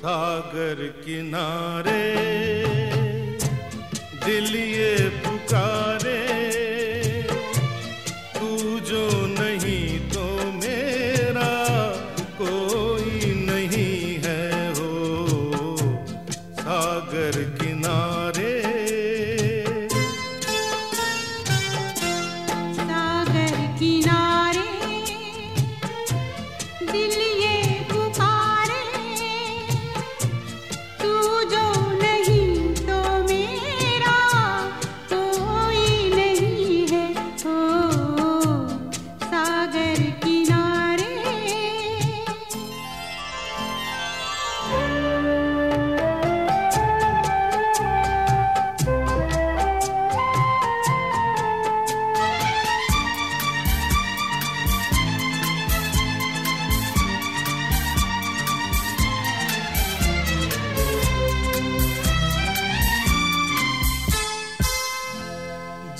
सागर किनारे, दिल ये पुकारे। तू जो नहीं तो मेरा कोई नहीं है हो। सागर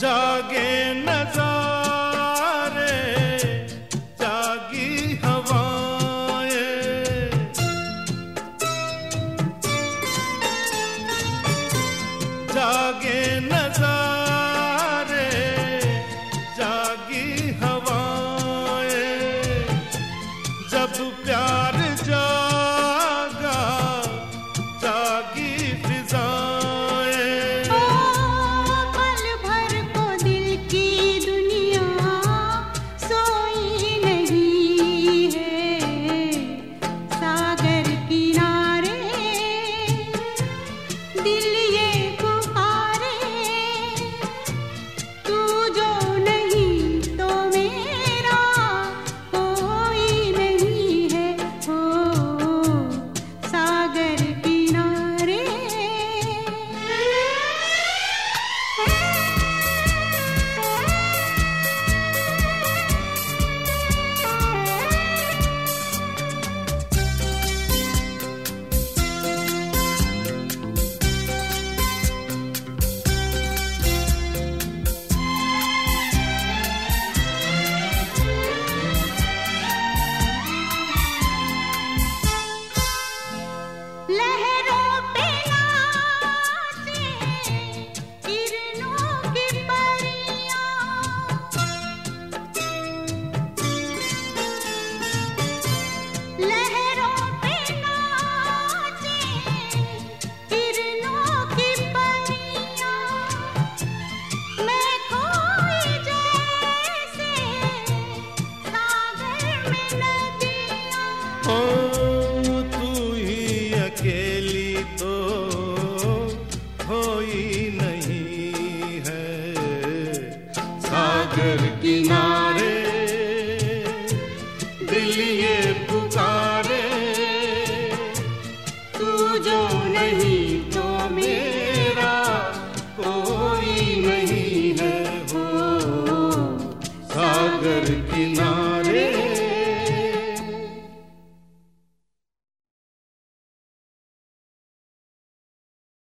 जागे न जा किनारे दिल ये पुकारे तू जो नहीं